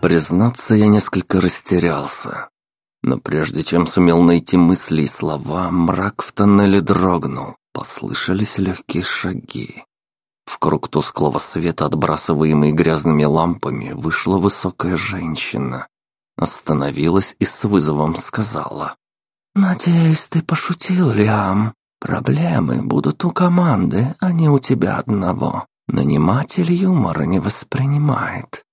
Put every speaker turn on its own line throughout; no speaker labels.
Признаться, я несколько растерялся. Но прежде чем сумел найти мысли и слова, мрак в тоннеле дрогнул, послышались легкие шаги. В круг тусклого света, отбрасываемый грязными лампами, вышла высокая женщина. Остановилась и с вызовом сказала. «Надеюсь, ты пошутил, Лиам. Проблемы будут у команды, а не у тебя одного. Наниматель юмора не воспринимает.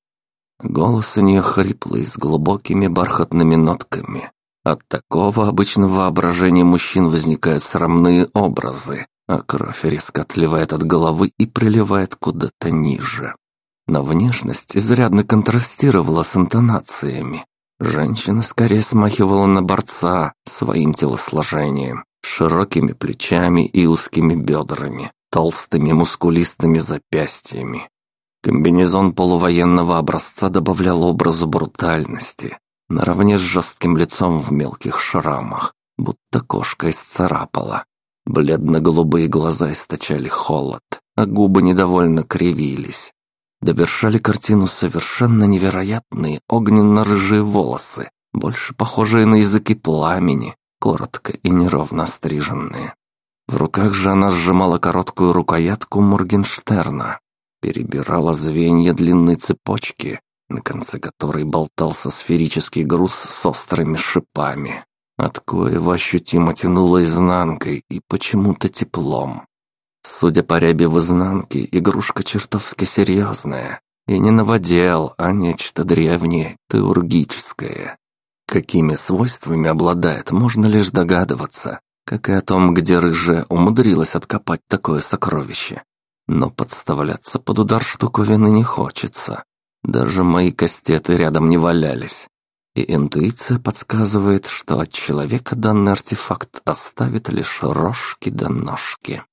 Голос у нее хриплый, с глубокими бархатными нотками. От такого обычно в воображении мужчин возникают срамные образы, а кровь резко отливает от головы и приливает куда-то ниже. Но внешность изрядно контрастировала с интонациями. Женщина скорее смахивала на борца своим телосложением, широкими плечами и узкими бедрами, толстыми мускулистыми запястьями. Комбинезон полувоенного образца добавлял образу брутальности, наравне с жестким лицом в мелких шрамах, будто кошка исцарапала. Бледно-голубые глаза источали холод, а губы недовольно кривились. Довершали картину совершенно невероятные огненно-рыжие волосы, больше похожие на языки пламени, коротко и неровно стриженные. В руках же она сжимала короткую рукоятку Моргенштерна, перебирала звенья длинной цепочки, на конце которой болтался сферический груз с острыми шипами, от коего ощутимо тянуло изнанкой и почему-то теплом. Судя по рябе в изнанке, игрушка чертовски серьезная. И не новодел, а нечто древнее, теургическое. Какими свойствами обладает, можно лишь догадываться, как и о том, где рыжая умудрилась откопать такое сокровище. Но подставляться под удар штуковины не хочется. Даже мои кастеты рядом не валялись. И интуиция подсказывает, что от человека данный артефакт оставит лишь рожки да ножки.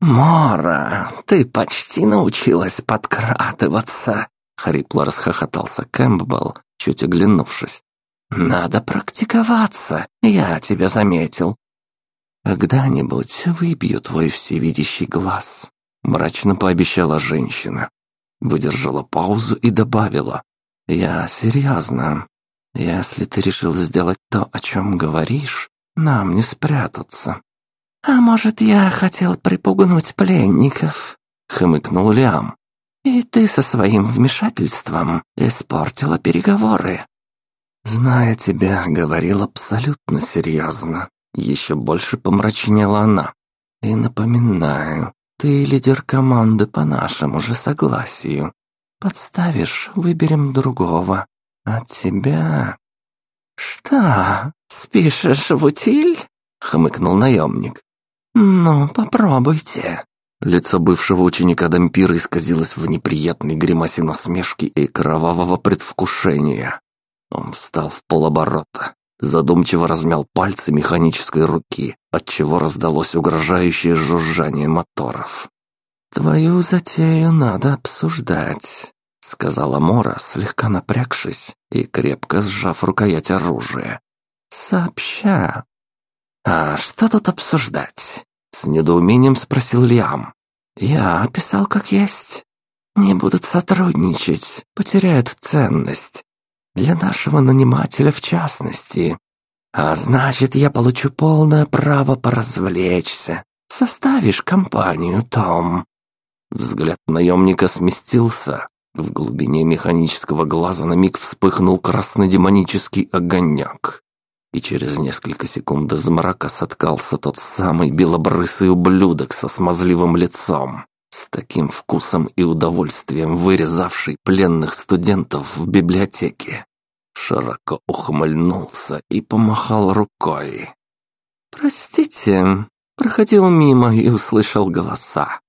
«Мора, ты почти научилась подкрадываться!» — хрипло расхохотался Кэмпбелл, чуть оглянувшись. «Надо практиковаться, я тебя заметил. Когда-нибудь выбью твой всевидящий глаз мрачно пообещала женщина. Выдержала паузу и добавила. «Я серьезно. Если ты решил сделать то, о чем говоришь, нам не спрятаться». «А может, я хотел припугнуть пленников?» — хмыкнул Лиам. «И ты со своим вмешательством испортила переговоры». «Зная тебя, говорил абсолютно серьезно». Еще больше помрачнела она. «И напоминаю, ты лидер команды по нашему же согласию. Подставишь, выберем другого. А тебя...» «Что, спишешь в утиль?» — хмыкнул наемник. «Ну, попробуйте». Лицо бывшего ученика Дампира исказилось в неприятной гримасе насмешки и кровавого предвкушения. Он встал в полоборота, задумчиво размял пальцы механической руки, отчего раздалось угрожающее жужжание моторов. «Твою затею надо обсуждать», — сказала Мора, слегка напрягшись и крепко сжав рукоять оружия. «Сообща». «А что тут обсуждать?» — с недоумением спросил Лиам. «Я описал как есть. Не будут сотрудничать, потеряют ценность. Для нашего нанимателя в частности. А значит, я получу полное право поразвлечься. Составишь компанию, Том?» Взгляд наемника сместился. В глубине механического глаза на миг вспыхнул красный демонический огонек. И через несколько секунд из мрака соткался тот самый белобрысый ублюдок со смазливым лицом, с таким вкусом и удовольствием вырезавший пленных студентов в библиотеке широко ухмыльнулся и помахал рукой. «Простите, проходил мимо и услышал голоса.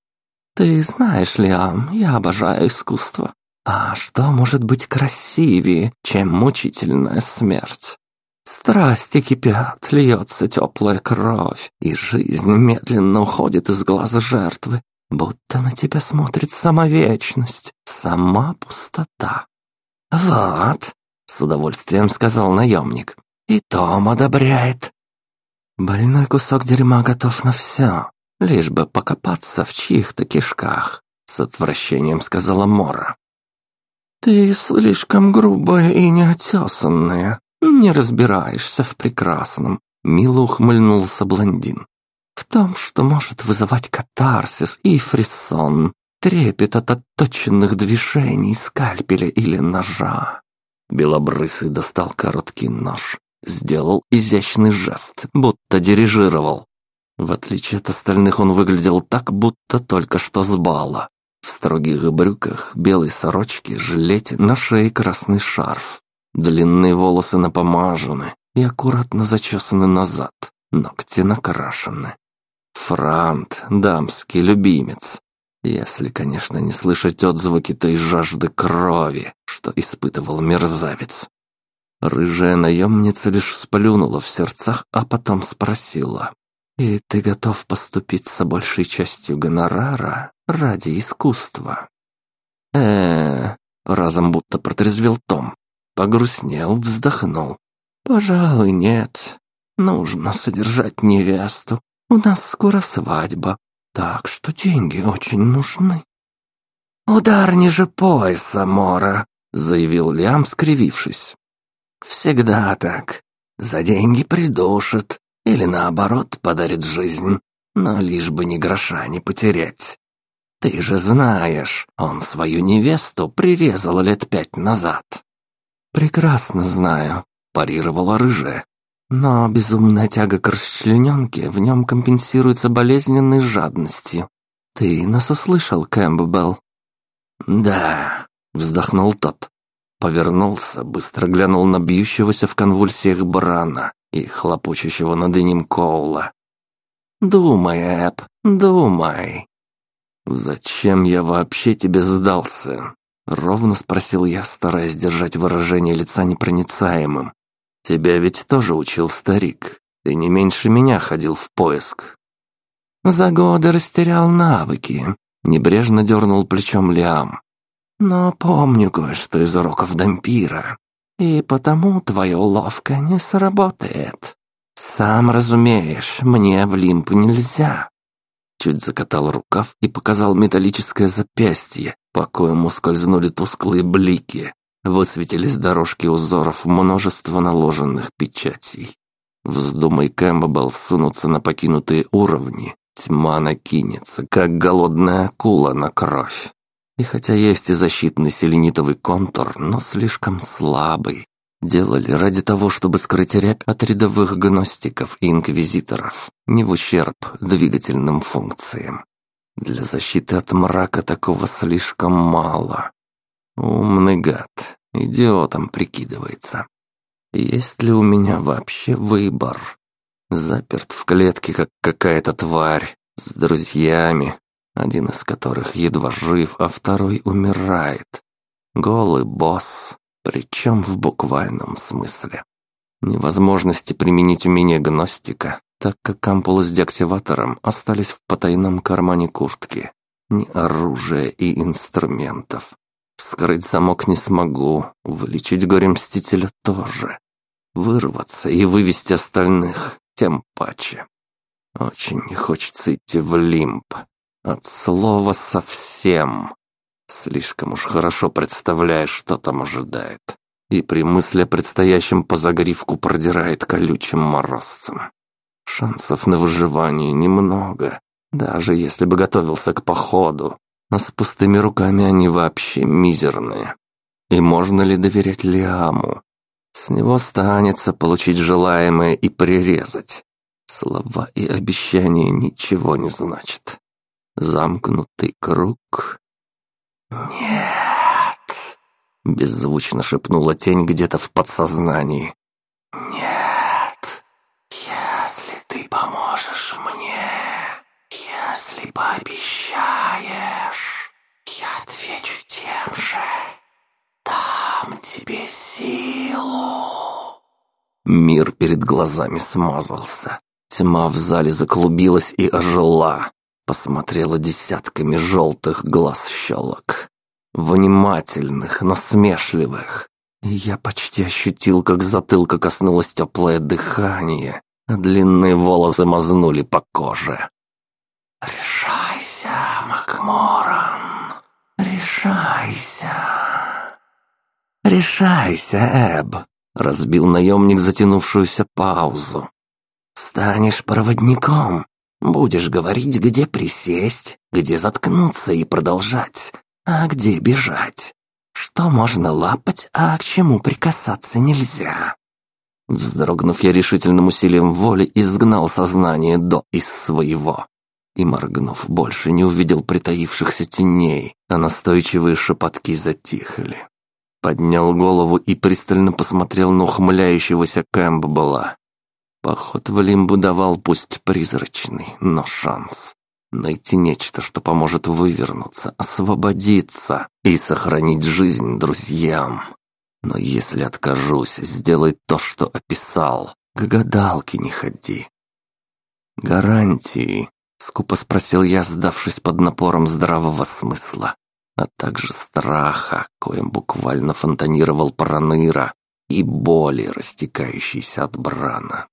Ты знаешь, Лиам, я обожаю искусство. А что может быть красивее, чем мучительная смерть? Страсти кипят, льется теплая кровь, и жизнь медленно уходит из глаза жертвы, будто на тебя смотрит сама вечность, сама пустота. Вот, с удовольствием сказал наемник. И Том одобряет. Больной кусок дерьма готов на все. лишь бы покопаться в чьих-то кишках», — с отвращением сказала Мора. «Ты слишком грубая и неотесанная, не разбираешься в прекрасном», — мило ухмыльнулся блондин. «В том, что может вызывать катарсис и фрисон, трепет от отточенных движений скальпеля или ножа». Белобрысый достал короткий нож, сделал изящный жест, будто дирижировал. В отличие от остальных он выглядел так, будто только что с бала. В строгих брюках, белой сорочке, жилете, на шее красный шарф. Длинные волосы напомажены и аккуратно зачесаны назад, ногти накрашены. Франт, дамский любимец. Если, конечно, не слышать отзвуки той жажды крови, что испытывал мерзавец. Рыжая наемница лишь сплюнула в сердцах, а потом спросила. «И ты готов поступиться большей частью гонорара ради искусства?» э разом будто протрезвел Том. Погрустнел, вздохнул. «Пожалуй, нет. Нужно содержать невесту. У нас скоро свадьба, так что деньги очень нужны». «Удар ниже пояса, Мора», — заявил Лиам, скривившись. «Всегда так. За деньги придушат, или наоборот подарит жизнь, но лишь бы ни гроша не потерять. Ты же знаешь, он свою невесту прирезал лет пять назад». «Прекрасно знаю», — парировала рыжая. «Но безумная тяга к расчлененке в нем компенсируется болезненной жадностью. Ты нас услышал, Кэмпбелл?» «Да», — вздохнул тот. Повернулся, быстро глянул на бьющегося в конвульсиях Брана и хлопочущего над ним Коула. «Думай, Эп, думай». «Зачем я вообще тебе сдался?» Ровно спросил я, стараясь держать выражение лица непроницаемым. «Тебя ведь тоже учил старик. Ты не меньше меня ходил в поиск». «За годы растерял навыки», — небрежно дернул плечом Лиам. Но помню кое-что из уроков Дампира, и потому твое уловка не сработает. Сам разумеешь, мне в лимп нельзя». Чуть закатал рукав и показал металлическое запястье, по коему скользнули тусклые блики. Высветились дорожки узоров множество наложенных печатей. Вздумай Кэмпбелл сунуться на покинутые уровни, тьма накинется, как голодная акула на кровь. И хотя есть и защитный селенитовый контур, но слишком слабый. Делали ради того, чтобы скрыть рябь от рядовых гностиков и инквизиторов, не в ущерб двигательным функциям. Для защиты от мрака такого слишком мало. Умный гад, идиотом прикидывается. Есть ли у меня вообще выбор? Заперт в клетке, как какая-то тварь, с друзьями, один из которых едва жив, а второй умирает. Голый босс, причем в буквальном смысле. Невозможности применить умение гностика, так как ампулы с деактиватором остались в потайном кармане куртки. Ни оружия и инструментов. Вскрыть замок не смогу, вылечить горе-мстителя тоже. Вырваться и вывести остальных, тем паче. Очень не хочется идти в лимб, от слова совсем. Слишком уж хорошо представляешь, что там ожидает. И при мысли о предстоящем по загривку продирает колючим морозцем. Шансов на выживание немного, даже если бы готовился к походу. А с пустыми руками они вообще мизерные. И можно ли доверять Лиаму? С него останется получить желаемое и прирезать. Слова и обещания ничего не значат замкнутый круг. «Нет!» — беззвучно шепнула тень где-то в подсознании. «Нет! Если ты поможешь мне, если пообещаешь, я отвечу тем же. Дам тебе силу!» Мир перед глазами смазался. Тьма в зале заклубилась и ожила посмотрела десятками желтых глаз щелок. Внимательных, насмешливых. И я почти ощутил, как затылка коснулось теплое дыхание, а длинные волосы мазнули по коже. «Решайся, Макморан, решайся!» «Решайся, Эб!» — разбил наемник затянувшуюся паузу. «Станешь проводником, будешь говорить, где присесть, где заткнуться и продолжать, а где бежать. Что можно лапать, а к чему прикасаться нельзя?» Вздрогнув, я решительным усилием воли изгнал сознание до из своего. И, моргнув, больше не увидел притаившихся теней, а настойчивые шепотки затихли. Поднял голову и пристально посмотрел на ухмыляющегося Кэмпбелла. Поход в Лимбу давал пусть призрачный, но шанс. Найти нечто, что поможет вывернуться, освободиться и сохранить жизнь друзьям. Но если откажусь, сделай то, что описал. К гадалке не ходи. Гарантии, скупо спросил я, сдавшись под напором здравого смысла, а также страха, коим буквально фонтанировал Проныра, и боли, растекающейся от Брана.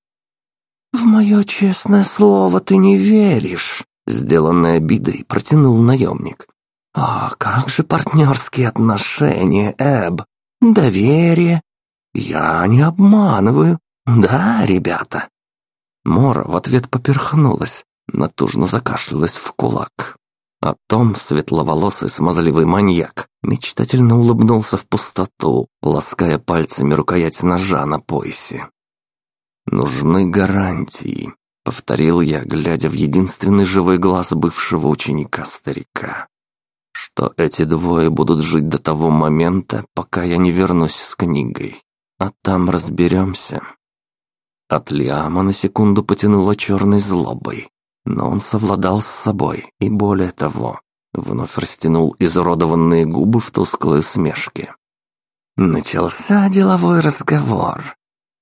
«В мое честное слово ты не веришь», — сделанной обидой протянул наемник. «А как же партнерские отношения, Эб? Доверие. Я не обманываю. Да, ребята?» Мора в ответ поперхнулась, натужно закашлялась в кулак. А Том, светловолосый смазливый маньяк, мечтательно улыбнулся в пустоту, лаская пальцами рукоять ножа на поясе. «Нужны гарантии», — повторил я, глядя в единственный живой глаз бывшего ученика-старика что эти двое будут жить до того момента, пока я не вернусь с книгой. А там разберемся. От Лиама на секунду потянуло черной злобой, но он совладал с собой и, более того, вновь растянул изуродованные губы в тусклой усмешке. Начался деловой разговор.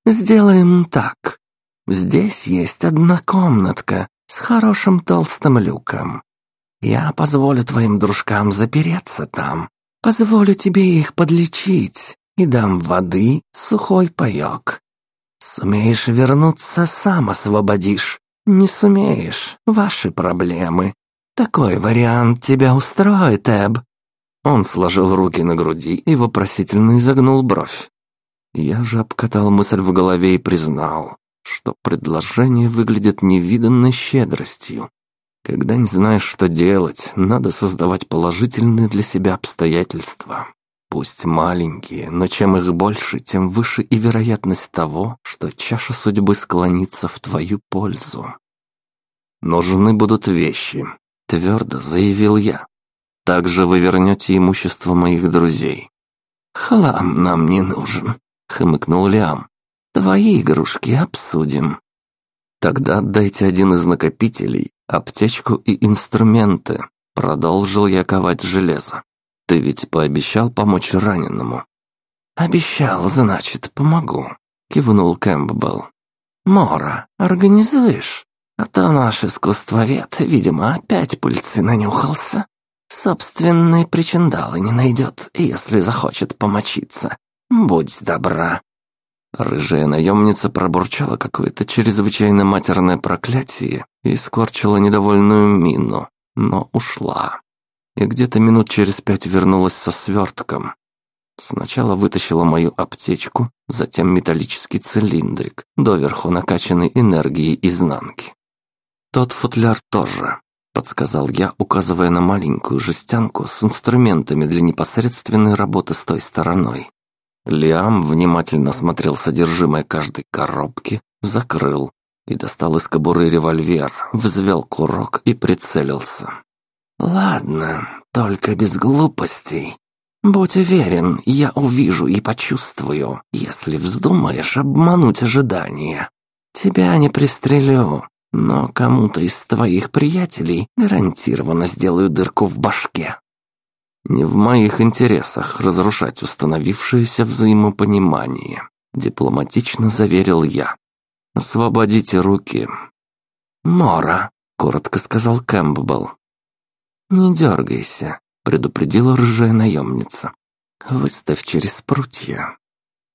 Сделаем так. Здесь есть одна комнатка с хорошим толстым люком. Я позволю твоим дружкам запереться там, позволю тебе их подлечить и дам воды, сухой паёк. Сумеешь вернуться, сам освободишь. Не сумеешь, ваши проблемы. Такой вариант тебя устроит, Эб?» Он сложил руки на груди и вопросительно изогнул бровь. Я же обкатал мысль в голове и признал, что предложение выглядит невиданной щедростью. Когда не знаешь, что делать, надо создавать положительные для себя обстоятельства. Пусть маленькие, но чем их больше, тем выше и вероятность того, что чаша судьбы склонится в твою пользу. «Нужны будут вещи», — твердо заявил я. «Также вы вернете имущество моих друзей». «Хлам нам не нужен», — хмыкнул Лиам. «Твои игрушки обсудим». «Тогда отдайте один из накопителей аптечку и инструменты. Продолжил я ковать железо. Ты ведь пообещал помочь раненому. Обещал, значит, помогу, кивнул Кэмпбелл. Мора, организуешь? А то наш искусствовед, видимо, опять пыльцы нанюхался. Собственные причиндалы не найдет, если захочет помочиться. Будь добра. Рыжая наемница пробурчала какое-то чрезвычайно матерное проклятие и скорчила недовольную мину, но ушла. И где-то минут через пять вернулась со свертком. Сначала вытащила мою аптечку, затем металлический цилиндрик, доверху накачанный энергией изнанки. Тот футляр тоже, подсказал я, указывая на маленькую жестянку с инструментами для непосредственной работы с той стороной. Лиам внимательно смотрел содержимое каждой коробки, закрыл и достал из кобуры револьвер, взвел курок и прицелился. «Ладно, только без глупостей. Будь уверен, я увижу и почувствую, если вздумаешь обмануть ожидания. Тебя не пристрелю, но кому-то из твоих приятелей гарантированно сделаю дырку в башке». Не в моих интересах разрушать установившееся взаимопонимание, дипломатично заверил я. Освободите руки. Мора, коротко сказал Кэмпбелл. Не дергайся, предупредила рыжая наемница. Выставь через прутья.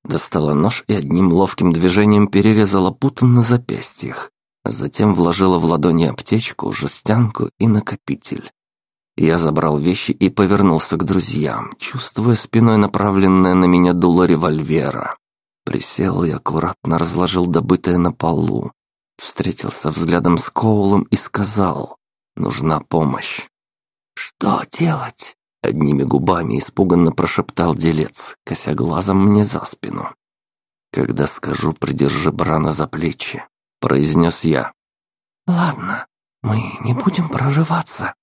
Достала нож и одним ловким движением перерезала путы на запястьях. Затем вложила в ладони аптечку, жестянку и накопитель. Я забрал вещи и повернулся к друзьям, чувствуя спиной направленное на меня дуло револьвера. Присел и аккуратно разложил добытое на полу. Встретился взглядом с Коулом и сказал «Нужна помощь». «Что делать?» Одними губами испуганно прошептал делец, кося глазом мне за спину. «Когда скажу, придержи Брана за плечи», — произнес я. «Ладно, мы не будем прорываться».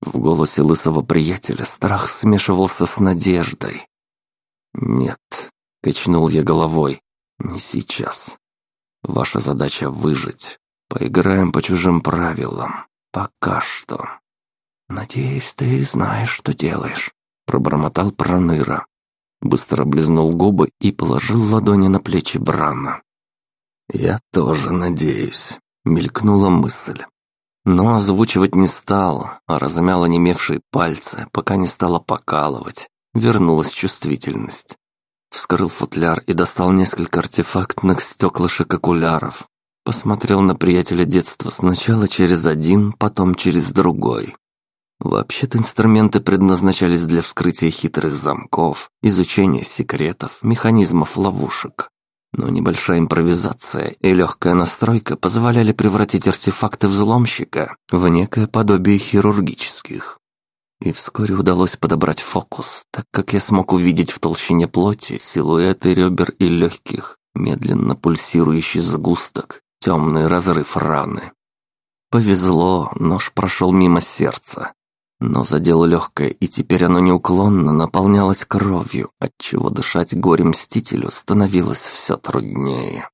В голосе лысого приятеля страх смешивался с надеждой. «Нет», — качнул я головой, — «не сейчас. Ваша задача — выжить. Поиграем по чужим правилам. Пока что». «Надеюсь, ты знаешь, что делаешь», — пробормотал Проныра. Быстро облизнул губы и положил ладони на плечи Брана. «Я тоже надеюсь», — мелькнула мысль. Но озвучивать не стал, а размял онемевшие пальцы, пока не стало покалывать. Вернулась чувствительность. Вскрыл футляр и достал несколько артефактных стеклышек окуляров. Посмотрел на приятеля детства сначала через один, потом через другой. Вообще-то инструменты предназначались для вскрытия хитрых замков, изучения секретов, механизмов ловушек. Но небольшая импровизация и легкая настройка позволяли превратить артефакты взломщика в некое подобие хирургических. И вскоре удалось подобрать фокус, так как я смог увидеть в толщине плоти силуэты ребер и легких, медленно пульсирующий сгусток, темный разрыв раны. Повезло, нож прошел мимо сердца, но задел легкое, и теперь оно неуклонно наполнялось кровью, отчего дышать горе-мстителю становилось все труднее.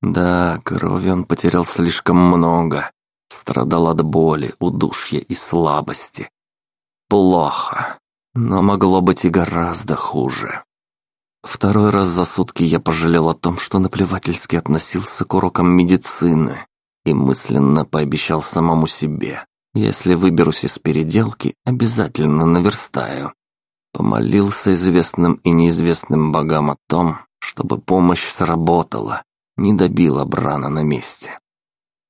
Да, крови он потерял слишком много, страдал от боли, удушья и слабости. Плохо, но могло быть и гораздо хуже. Второй раз за сутки я пожалел о том, что наплевательски относился к урокам медицины и мысленно пообещал самому себе, если выберусь из переделки, обязательно наверстаю. Помолился известным и неизвестным богам о том, чтобы помощь сработала, не добила Брана на месте.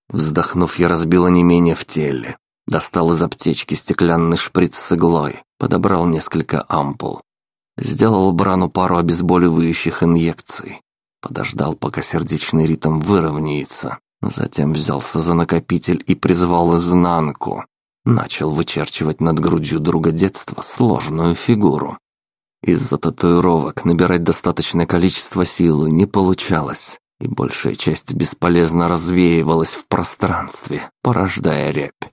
Вздохнув, я разбила не менее в теле. Достал из аптечки стеклянный шприц с иглой, подобрал несколько ампул. Сделал Брану пару обезболивающих инъекций. Подождал, пока сердечный ритм выровняется, Затем взялся за накопитель и призвал изнанку. Начал вычерчивать над грудью друга детства сложную фигуру. Из-за татуировок набирать достаточное количество силы не получалось, и большая часть бесполезно развеивалась в пространстве, порождая рябь.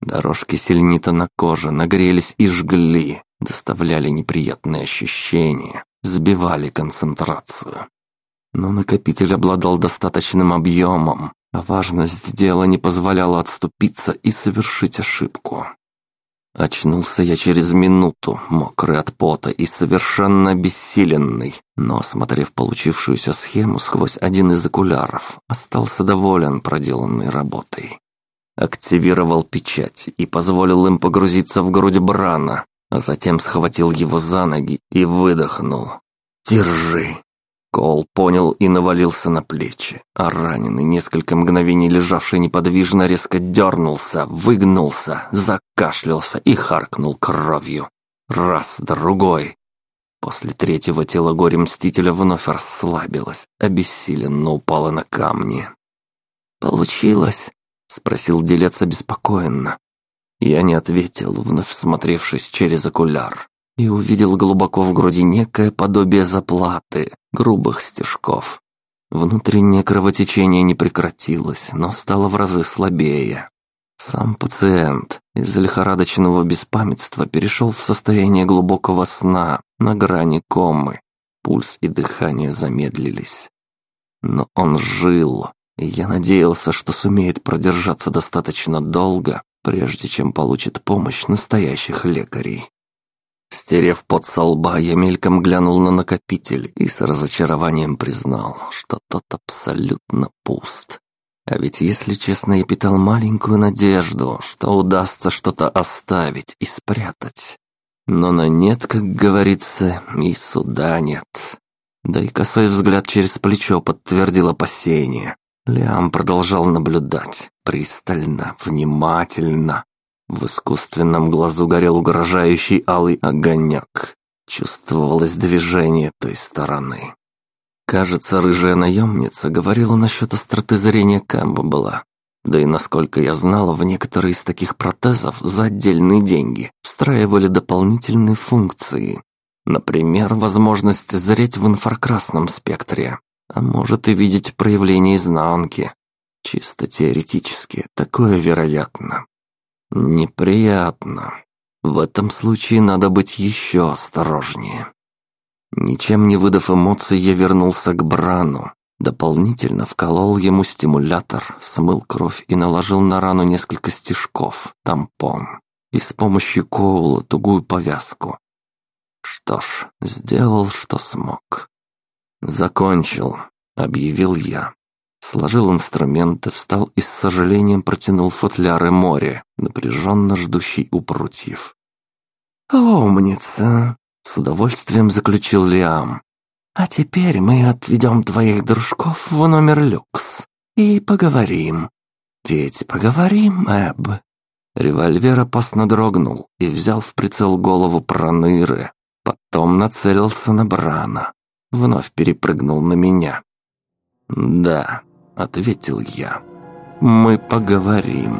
Дорожки сельнита на коже нагрелись и жгли, доставляли неприятные ощущения, сбивали концентрацию. Но накопитель обладал достаточным объемом, а важность дела не позволяла отступиться и совершить ошибку. Очнулся я через минуту, мокрый от пота и совершенно обессиленный, но, осмотрев получившуюся схему сквозь один из окуляров, остался доволен проделанной работой. Активировал печать и позволил им погрузиться в грудь Брана, а затем схватил его за ноги и выдохнул. «Держи!» Кол понял и навалился на плечи, а раненый, несколько мгновений лежавший неподвижно, резко дернулся, выгнулся, закашлялся и харкнул кровью. Раз, другой. После третьего тело горе-мстителя вновь расслабилось, обессиленно упало на камни. «Получилось?» — спросил делец обеспокоенно. Я не ответил, вновь смотревшись через окуляр и увидел глубоко в груди некое подобие заплаты, грубых стежков. Внутреннее кровотечение не прекратилось, но стало в разы слабее. Сам пациент из лихорадочного беспамятства перешел в состояние глубокого сна на грани комы. Пульс и дыхание замедлились. Но он жил, и я надеялся, что сумеет продержаться достаточно долго, прежде чем получит помощь настоящих лекарей. Стерев под со лба, я мельком глянул на накопитель и с разочарованием признал, что тот абсолютно пуст. А ведь, если честно, я питал маленькую надежду, что удастся что-то оставить и спрятать. Но на нет, как говорится, и суда нет. Да и косой взгляд через плечо подтвердил опасение. Лиам продолжал наблюдать, пристально, внимательно. В искусственном глазу горел угрожающий алый огонек. Чувствовалось движение той стороны. Кажется, рыжая наемница говорила насчет остроты зрения Кэмпбелла. Да и насколько я знал, в некоторые из таких протезов за отдельные деньги встраивали дополнительные функции. Например, возможность зреть в инфракрасном спектре, а может и видеть проявление изнанки. Чисто теоретически, такое вероятно. Неприятно. В этом случае надо быть еще осторожнее. Ничем не выдав эмоций, я вернулся к Брану. Дополнительно вколол ему стимулятор, смыл кровь и наложил на рану несколько стежков, тампон. И с помощью коула тугую повязку. Что ж, сделал, что смог. «Закончил», — объявил я. Сложил инструменты, встал и с сожалением протянул футляры море, напряженно ждущий у прутьев.
«Умница!» — с удовольствием заключил Лиам. «А теперь мы отведем твоих дружков в номер люкс и поговорим. Ведь поговорим, Эб».
Револьвер опасно дрогнул и взял в прицел голову Проныры. Потом нацелился на Брана. Вновь перепрыгнул на меня. «Да», — ответил я. «Мы поговорим».